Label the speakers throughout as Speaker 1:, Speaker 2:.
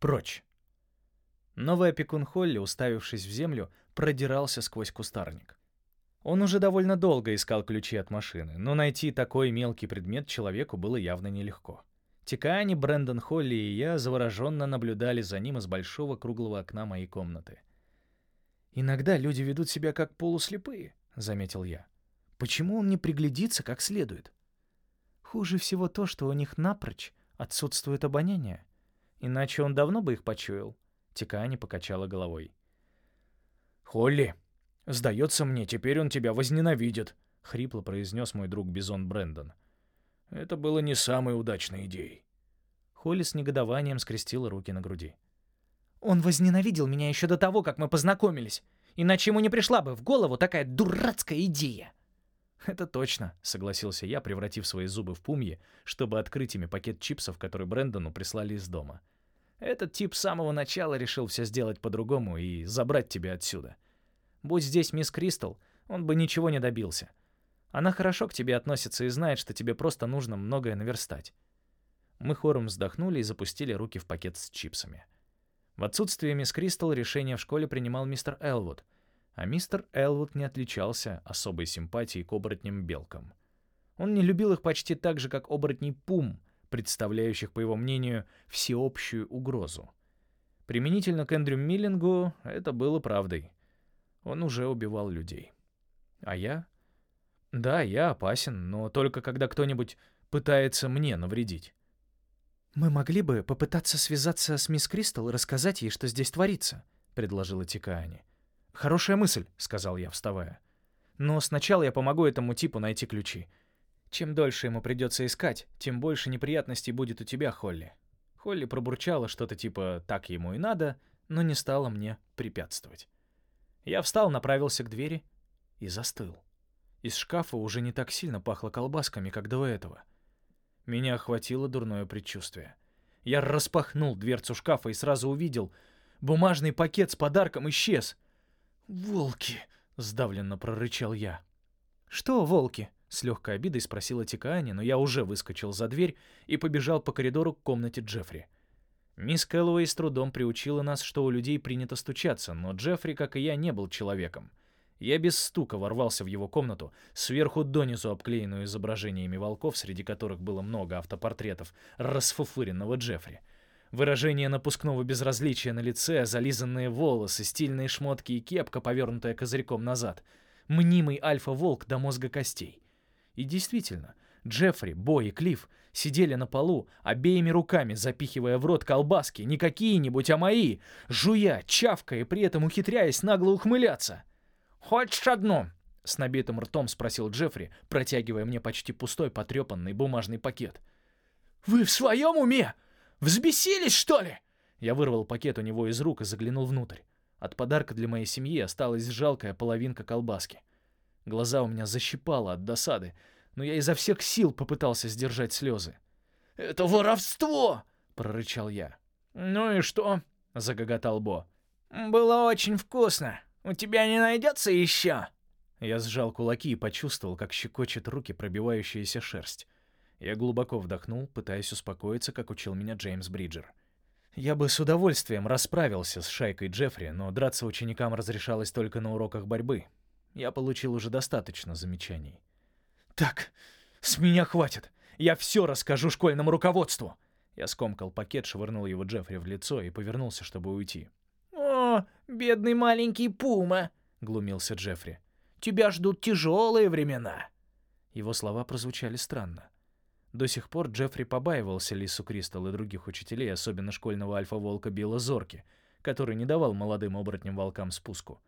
Speaker 1: Прочь. Новый опекун Холли, уставившись в землю, продирался сквозь кустарник. Он уже довольно долго искал ключи от машины, но найти такой мелкий предмет человеку было явно нелегко. Тикаани, Брэндон Холли и я завороженно наблюдали за ним из большого круглого окна моей комнаты. «Иногда люди ведут себя как полуслепые», — заметил я. «Почему он не приглядится как следует?» «Хуже всего то, что у них напрочь отсутствует обоняние. Иначе он давно бы их почуял». Тикаани покачала головой.
Speaker 2: «Холли, сдается мне, теперь он тебя возненавидит», — хрипло произнес мой друг Бизон Брэндон. «Это было не самой удачной идеей».
Speaker 1: Холли с негодованием скрестила руки на груди.
Speaker 3: «Он возненавидел меня еще до того, как мы познакомились. Иначе ему не пришла бы в голову такая дурацкая идея».
Speaker 1: «Это точно», — согласился я, превратив свои зубы в пумьи, чтобы открыть ими пакет чипсов, который Брэндону прислали из дома. Этот тип с самого начала решил все сделать по-другому и забрать тебя отсюда. Будь здесь мисс Кристал, он бы ничего не добился. Она хорошо к тебе относится и знает, что тебе просто нужно многое наверстать. Мы хором вздохнули и запустили руки в пакет с чипсами. В отсутствие мисс Кристал решение в школе принимал мистер Элвуд, а мистер Элвуд не отличался особой симпатией к оборотням-белкам. Он не любил их почти так же, как оборотней Пум, представляющих, по его мнению, всеобщую угрозу. Применительно к Эндрю Миллингу это было правдой. Он уже убивал людей. А я? Да, я опасен, но только когда кто-нибудь пытается мне навредить.
Speaker 3: «Мы могли бы попытаться связаться с мисс Кристал и рассказать ей, что здесь творится», — предложила Тикаани.
Speaker 1: «Хорошая мысль», — сказал я, вставая. «Но сначала я помогу этому типу найти ключи. Чем дольше ему придется искать, тем больше неприятностей будет у тебя, Холли. Холли пробурчала что-то типа «так ему и надо», но не стала мне препятствовать. Я встал, направился к двери и застыл. Из шкафа уже не так сильно пахло колбасками, как до этого. Меня охватило дурное предчувствие. Я распахнул дверцу шкафа и сразу увидел. Бумажный пакет с подарком исчез. «Волки!» — сдавленно прорычал я.
Speaker 3: «Что волки?»
Speaker 1: С легкой обидой спросила Тикаани, но я уже выскочил за дверь и побежал по коридору к комнате Джеффри. Мисс Кэллоуэй с трудом приучила нас, что у людей принято стучаться, но Джеффри, как и я, не был человеком. Я без стука ворвался в его комнату, сверху донизу обклеенную изображениями волков, среди которых было много автопортретов расфуфыренного Джеффри. Выражение напускного безразличия на лице, зализанные волосы, стильные шмотки и кепка, повернутая козырьком назад. Мнимый альфа-волк до мозга костей. И действительно, Джеффри, Бо и Клифф сидели на полу, обеими руками запихивая в рот колбаски, не какие-нибудь, а мои, жуя, чавкая и при этом ухитряясь нагло ухмыляться. «Хочешь одну?» — с набитым ртом спросил Джеффри, протягивая мне почти пустой потрепанный бумажный пакет. «Вы в своем уме? Взбесились, что ли?» Я вырвал пакет у него из рук и заглянул внутрь. От подарка для моей семьи осталась жалкая половинка колбаски. Глаза у меня защипало от досады, но я изо всех сил попытался сдержать слезы. «Это воровство!» — прорычал я.
Speaker 3: «Ну и что?»
Speaker 1: — загоготал Бо.
Speaker 3: «Было очень вкусно. У тебя не найдется еще?»
Speaker 1: Я сжал кулаки и почувствовал, как щекочет руки пробивающаяся шерсть. Я глубоко вдохнул, пытаясь успокоиться, как учил меня Джеймс Бриджер. Я бы с удовольствием расправился с шайкой Джеффри, но драться ученикам разрешалось только на уроках борьбы, я получил уже достаточно замечаний. «Так, с меня хватит. Я все расскажу школьному руководству!» Я скомкал пакет, швырнул его Джеффри в лицо и повернулся, чтобы уйти.
Speaker 3: «О, бедный маленький Пума!» — глумился Джеффри. «Тебя ждут тяжелые времена!»
Speaker 1: Его слова прозвучали странно. До сих пор Джеффри побаивался Лису Кристал и других учителей, особенно школьного альфа-волка Билла Зорки, который не давал молодым оборотням волкам спуску.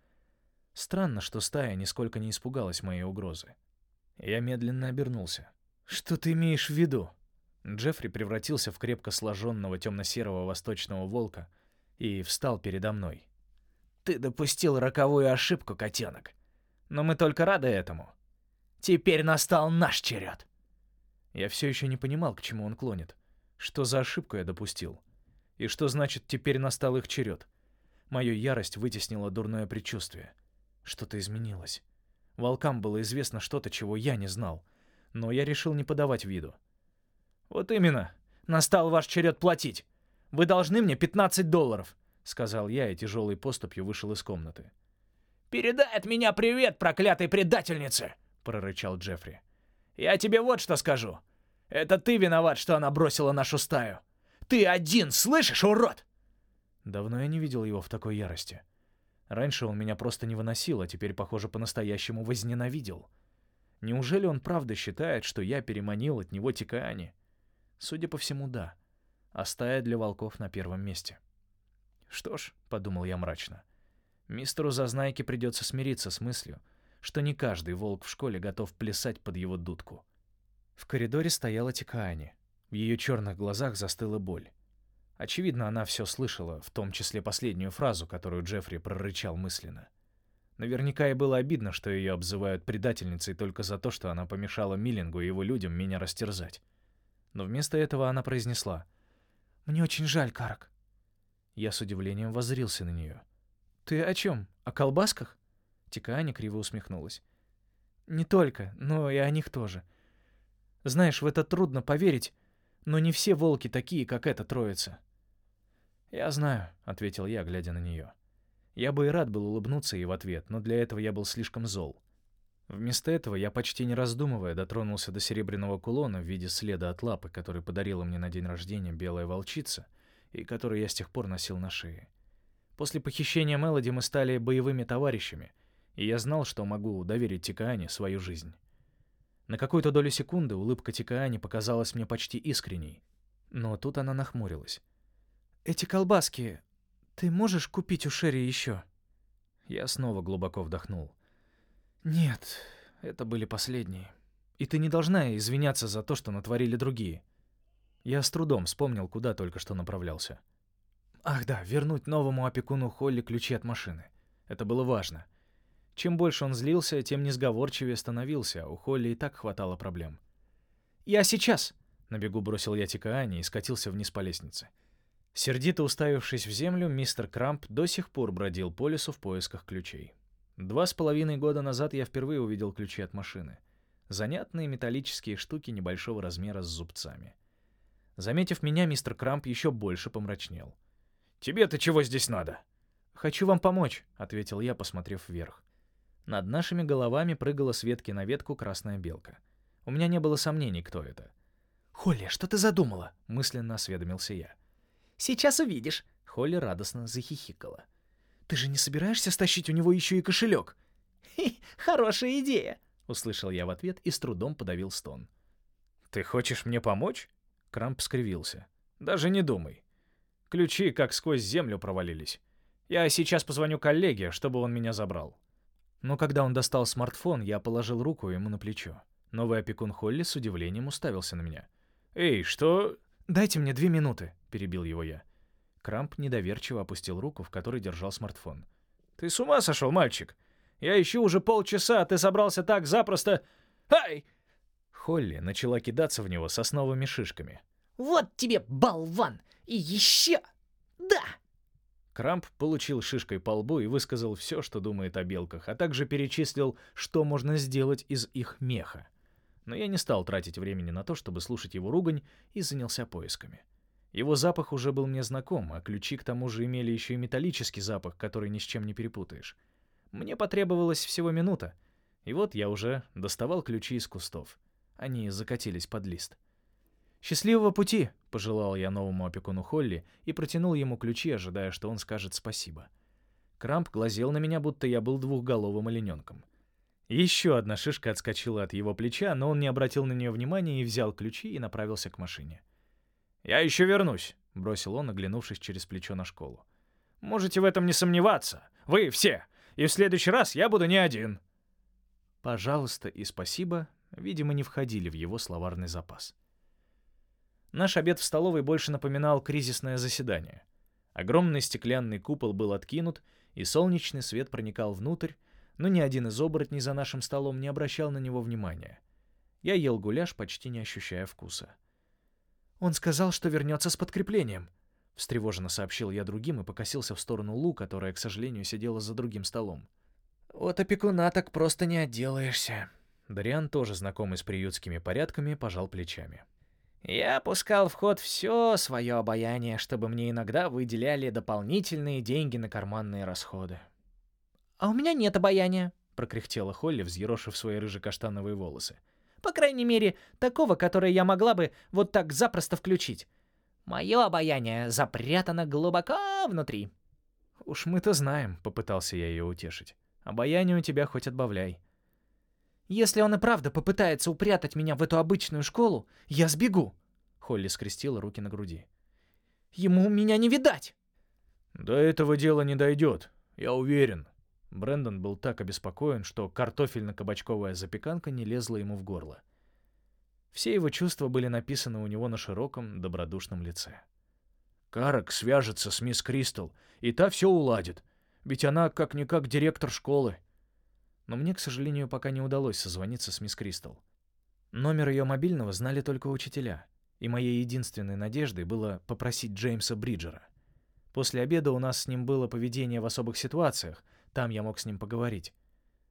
Speaker 1: Странно, что стая нисколько не испугалась моей угрозы. Я медленно обернулся. «Что ты имеешь в виду?» Джеффри превратился в крепко сложенного темно-серого восточного волка и встал передо мной.
Speaker 3: «Ты допустил роковую ошибку, котенок. Но мы только рады этому. Теперь настал наш черед!»
Speaker 1: Я все еще не понимал, к чему он клонит. Что за ошибку я допустил? И что значит «теперь настал их черед»? Мою ярость вытеснило дурное предчувствие. Что-то изменилось. Волкам было известно что-то, чего я не знал. Но я решил не подавать виду.
Speaker 3: «Вот именно. Настал ваш черед платить.
Speaker 1: Вы должны мне 15 долларов», — сказал я и тяжелой поступью вышел из комнаты.
Speaker 3: «Передай от меня привет, проклятой предательнице!» — прорычал Джеффри. «Я тебе вот что скажу. Это ты виноват, что она бросила нашу стаю. Ты один, слышишь, урод?»
Speaker 1: Давно я не видел его в такой ярости. Раньше он меня просто не выносил, а теперь, похоже, по-настоящему возненавидел. Неужели он правда считает, что я переманил от него Тикаани? Судя по всему, да. А стая для волков на первом месте. Что ж, — подумал я мрачно, — мистеру Зазнайке придется смириться с мыслью, что не каждый волк в школе готов плясать под его дудку. В коридоре стояла Тикаани. В ее черных глазах застыла боль. Очевидно, она все слышала, в том числе последнюю фразу, которую Джеффри прорычал мысленно. Наверняка и было обидно, что ее обзывают предательницей только за то, что она помешала Миллингу и его людям меня растерзать. Но вместо этого она произнесла. «Мне очень жаль, Карак». Я с удивлением воззрился на нее. «Ты о чем? О колбасках?» Тикаани криво усмехнулась. «Не только, но и о них тоже. Знаешь, в это трудно поверить, но не все волки такие, как эта троица. «Я знаю», — ответил я, глядя на нее. Я бы и рад был улыбнуться ей в ответ, но для этого я был слишком зол. Вместо этого я, почти не раздумывая, дотронулся до серебряного кулона в виде следа от лапы, который подарила мне на день рождения белая волчица, и который я с тех пор носил на шее. После похищения Мелоди мы стали боевыми товарищами, и я знал, что могу доверить Тикаане свою жизнь. На какую-то долю секунды улыбка Тикаани показалась мне почти искренней, но тут она нахмурилась. «Эти колбаски... Ты можешь купить у Шерри еще?» Я снова глубоко вдохнул. «Нет, это были последние. И ты не должна извиняться за то, что натворили другие». Я с трудом вспомнил, куда только что направлялся. Ах да, вернуть новому опекуну Холли ключи от машины. Это было важно. Чем больше он злился, тем несговорчивее становился, у Холли и так хватало проблем. «Я сейчас!» — на бегу бросил я Тикаани и скатился вниз по лестнице. Сердито уставившись в землю, мистер Крамп до сих пор бродил по лесу в поисках ключей. Два с половиной года назад я впервые увидел ключи от машины. Занятные металлические штуки небольшого размера с зубцами. Заметив меня, мистер Крамп еще больше помрачнел.
Speaker 2: «Тебе-то чего здесь надо?»
Speaker 1: «Хочу вам помочь», — ответил я, посмотрев вверх. Над нашими головами прыгала с ветки на ветку красная белка. У меня не было сомнений, кто это.
Speaker 3: «Холли, что ты задумала?»
Speaker 1: — мысленно осведомился я.
Speaker 3: Сейчас увидишь.
Speaker 1: Холли радостно захихикала.
Speaker 3: Ты же не собираешься стащить у него еще и кошелек?
Speaker 4: Хе, хорошая идея,
Speaker 1: услышал я в ответ и с трудом подавил стон.
Speaker 2: Ты хочешь мне помочь? Крамп скривился. Даже не думай. Ключи как сквозь землю провалились. Я сейчас позвоню коллеге, чтобы он меня забрал.
Speaker 1: Но когда он достал смартфон, я положил руку ему на плечо. Новый опекун Холли с удивлением уставился на меня.
Speaker 2: «Эй, что?»
Speaker 1: «Дайте мне две минуты», — перебил его я. Крамп недоверчиво опустил руку, в которой держал смартфон.
Speaker 2: «Ты с ума сошел, мальчик? Я ищу уже полчаса, а ты собрался так запросто... Ай!»
Speaker 1: Холли начала кидаться в него сосновыми шишками.
Speaker 4: «Вот тебе, болван! И еще! Да!»
Speaker 1: Крамп получил шишкой по лбу и высказал все, что думает о белках, а также перечислил, что можно сделать из их меха но я не стал тратить времени на то, чтобы слушать его ругань, и занялся поисками. Его запах уже был мне знаком, а ключи к тому же имели еще и металлический запах, который ни с чем не перепутаешь. Мне потребовалась всего минута, и вот я уже доставал ключи из кустов. Они закатились под лист. «Счастливого пути!» — пожелал я новому опекуну Холли и протянул ему ключи, ожидая, что он скажет спасибо. Крамп глазел на меня, будто я был двухголовым олененком. Еще одна шишка отскочила от его плеча, но он не обратил на нее внимания и взял ключи и направился к машине.
Speaker 2: «Я еще вернусь», — бросил он, оглянувшись через плечо на школу. «Можете в этом не сомневаться. Вы все. И в следующий раз я буду не один».
Speaker 1: «Пожалуйста» и «спасибо» видимо, не входили в его словарный запас. Наш обед в столовой больше напоминал кризисное заседание. Огромный стеклянный купол был откинут, и солнечный свет проникал внутрь, но ни один из оборотней за нашим столом не обращал на него внимания. Я ел гуляш, почти не ощущая вкуса. «Он сказал, что вернется с подкреплением», — встревоженно сообщил я другим и покосился в сторону Лу, которая, к сожалению, сидела за другим столом.
Speaker 3: «Вот опекуна так просто не отделаешься».
Speaker 1: Дариан, тоже знакомый с приютскими порядками, пожал плечами.
Speaker 3: Я пускал в ход все свое обаяние, чтобы мне иногда выделяли дополнительные деньги на карманные расходы.
Speaker 4: «А у меня нет обаяния», —
Speaker 1: прокряхтела Холли, взъерошив свои рыжекаштановые волосы.
Speaker 4: «По крайней мере, такого, которое я могла бы вот так запросто включить. Мое обаяние запрятано глубоко внутри».
Speaker 1: «Уж мы-то знаем», — попытался я ее утешить. «Обаяние у тебя хоть отбавляй».
Speaker 4: «Если он и правда попытается упрятать меня в эту обычную школу, я сбегу», —
Speaker 1: Холли скрестила руки на груди.
Speaker 4: «Ему меня не видать!»
Speaker 1: «До этого дела не дойдет, я уверен». Брэндон был так обеспокоен, что картофельно-кабачковая запеканка не лезла ему в горло. Все его чувства были написаны у него на широком, добродушном лице. «Карак свяжется с мисс Кристал, и та все уладит, ведь она как-никак директор школы но мне, к сожалению, пока не удалось созвониться с мисс Кристал. Номер ее мобильного знали только учителя, и моей единственной надеждой было попросить Джеймса Бриджера. После обеда у нас с ним было поведение в особых ситуациях, там я мог с ним поговорить.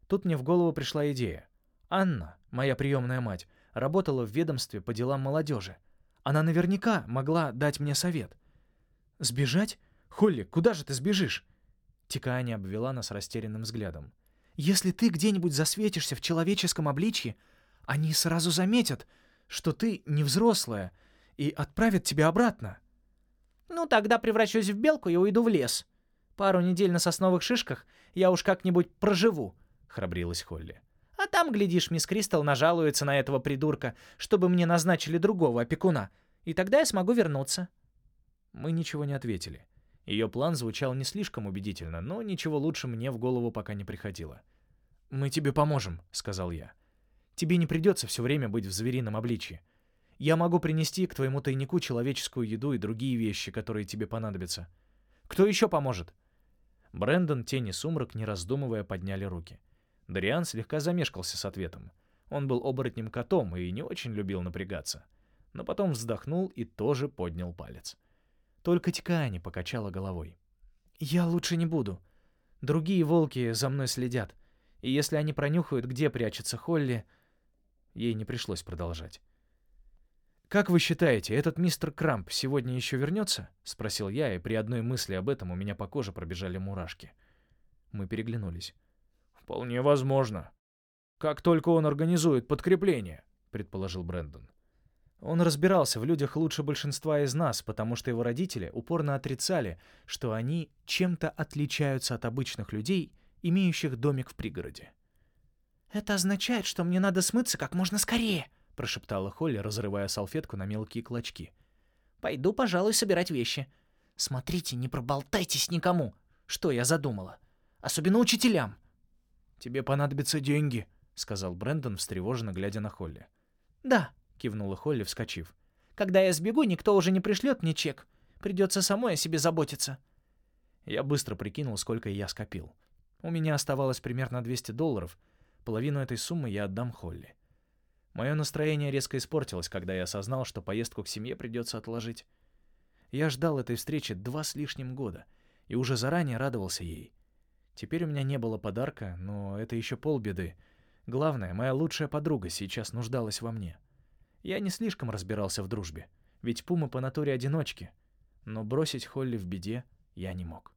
Speaker 1: Тут мне в голову пришла идея. Анна, моя приемная мать, работала в ведомстве по делам молодежи. Она наверняка могла дать мне совет. «Сбежать? Холли, куда же ты сбежишь?» Тикаани обвела нас растерянным взглядом. Если ты где-нибудь засветишься в человеческом обличье, они сразу заметят, что ты не взрослая, и отправят тебя обратно.
Speaker 4: Ну, тогда превращусь в белку и уйду в лес. Пару недель на сосновых шишках я уж как-нибудь проживу, — храбрилась Холли. А там, глядишь, мисс Кристал нажалуется на этого придурка, чтобы мне назначили другого опекуна, и тогда я смогу вернуться.
Speaker 1: Мы ничего не ответили. Ее план звучал не слишком убедительно, но ничего лучше мне в голову пока не приходило. «Мы тебе поможем», — сказал я. «Тебе не придется все время быть в зверином обличье. Я могу принести к твоему тайнику человеческую еду и другие вещи, которые тебе понадобятся. Кто еще поможет?» Брэндон, Тень и Сумрак, не раздумывая, подняли руки. Дариан слегка замешкался с ответом. Он был оборотнем-котом и не очень любил напрягаться. Но потом вздохнул и тоже поднял палец. Только Тикаани покачала головой. «Я лучше не буду. Другие волки за мной следят. И если они пронюхают, где прячется Холли... Ей не пришлось продолжать. «Как вы считаете, этот мистер Крамп сегодня еще вернется?» — спросил я, и при одной мысли об этом у меня по коже пробежали мурашки. Мы переглянулись. «Вполне возможно. Как только он организует подкрепление», — предположил Брэндон. Он разбирался в людях лучше большинства из нас, потому что его родители упорно отрицали, что они чем-то отличаются от обычных людей имеющих домик в пригороде.
Speaker 4: «Это означает, что мне надо смыться как можно скорее», —
Speaker 1: прошептала Холли, разрывая салфетку на мелкие клочки.
Speaker 4: «Пойду, пожалуй, собирать вещи. Смотрите, не проболтайтесь никому, что я задумала. Особенно учителям».
Speaker 1: «Тебе понадобятся деньги», — сказал Брэндон, встревоженно глядя на Холли.
Speaker 4: «Да», —
Speaker 1: кивнула Холли, вскочив.
Speaker 4: «Когда я сбегу, никто уже не пришлет мне чек. Придется самой о себе заботиться».
Speaker 1: Я быстро прикинул, сколько я скопил. У меня оставалось примерно 200 долларов. Половину этой суммы я отдам Холли. Мое настроение резко испортилось, когда я осознал, что поездку к семье придется отложить. Я ждал этой встречи два с лишним года и уже заранее радовался ей. Теперь у меня не было подарка, но это еще полбеды. Главное, моя лучшая подруга сейчас нуждалась во мне. Я не слишком разбирался в дружбе, ведь пумы по натуре одиночки. Но бросить Холли в беде я не мог.